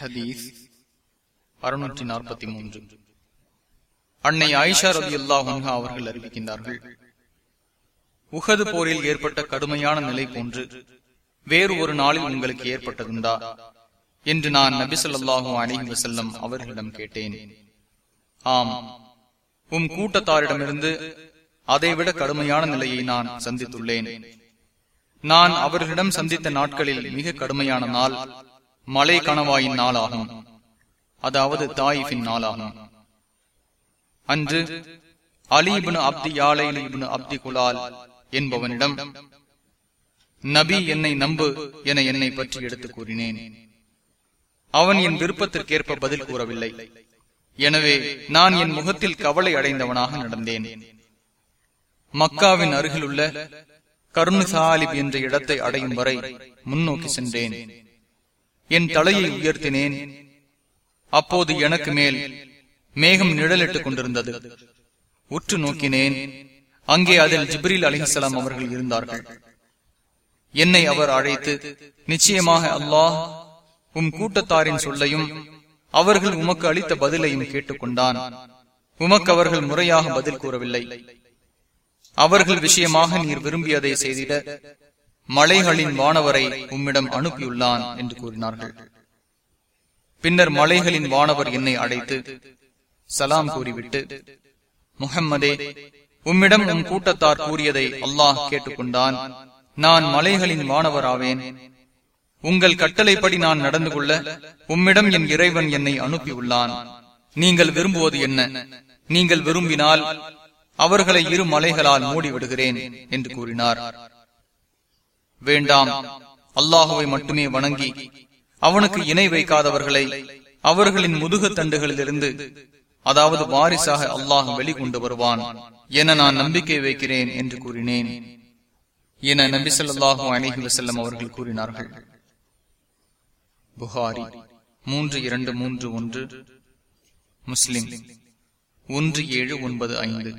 ஹதீஸ் அறுநூற்றி நாற்பத்தி மூன்று. அன்னை ஆயிஷா ரதி அல்லாஹா அவர்கள் அறிவிக்கின்றார்கள். உகது போரில் ஏற்பட்ட கடுமையான நிலை போன்று வேறு ஒரு நாளில் உங்களுக்கு ஏற்பட்டதுண்டா என்று நான் நபி சொல்லாஹும் அலிஹி வசல்லம் அவர்களிடம் கேட்டேன். ஆம். உம் கூட்டத்தாரிடமிருந்து அதைவிட கடுமையான நிலையை நான் சந்தித்துள்ளேன். நான் அவர்களிடம் சந்தித்த நாட்களில் மிக கடுமையான நாள் மலை கணவாயின் நாளாகும். அதாவது தாயிஃபின் நாளாகும். அன்று அலிபின் அப்தி யாழைபின் அப்தி குலால் என்பவனிடம் நபி என்னை நம்பு என என்னை பற்றி எடுத்து கூறினேன். அவன் என் விருப்பத்திற்கேற்ப பதில் கூறவில்லை. எனவே நான் என் முகத்தில் கவலை அடைந்தவனாக நடந்தேன். மக்காவின் அருகிலுள்ள கருணுசாலிப் என்ற இடத்தை அடையும் வரை முன்னோக்கி சென்றேன். என் தலையை உயர்த்தினேன். அப்போது எனக்கு மேல் மேகம் நிழலிட்டுக் கொண்டிருந்தது. உற்று நோக்கினேன். அங்கே அதில் ஜிப்ரில் அலிஹலாம் அவர்கள் இருந்தார்கள். என்னை அவர் அழைத்து நிச்சயமாக அல்லாஹ் உம் கூட்டத்தாரின் சொல்லையும் அவர்கள் உமக்கு அளித்த பதிலையும் கேட்டுக்கொண்டான். உமக்கு அவர்கள் முறையாக பதில் கூறவில்லை. அவர்கள் விஷயமாக நீர் விரும்பியதை செய்திட மலைகளின் வானவரை உம்மிடம் அனுப்பியுள்ளான் என்று கூறினார்கள். பின்னர் மலைகளின் வானவர் என்னை அழைத்து சலாம் கூறிவிட்டு முகம்மதே உம்மிடம் உம் கூட்டத்தார் கூறியதை அல்லாஹ் கேட்டுக்கொண்டான். நான் மலைகளின் வானவராவேன். உங்கள் கட்டளைப்படி நான் நடந்து கொள்ள உம்மிடம் என் இறைவன் என்னை அனுப்பியுள்ளான். நீங்கள் விரும்புவது என்ன? நீங்கள் விரும்பினால் அவர்களை இரு மலைகளால் மூடிவிடுகிறேன் என்று கூறினார். வேண்டாம். அல்லாஹுவை மட்டுமே வணங்கி அவனுக்கு இணை வைக்காதவர்களை அவர்களின் முதுகு தண்டுகளிலிருந்து அதாவது வாரிசாக அல்லாஹ் வெளிக்கொண்டு வருவான் என நான் நம்பிக்கை வைக்கிறேன் என்று கூறினேன். என நபி சொல்லாஹு அலிஹி வசல்லம் அவர்கள் கூறினார்கள். புகாரி மூன்று இரண்டு மூன்று ஒன்று முஸ்லிம் ஒன்று ஏழு ஒன்பது ஐந்து.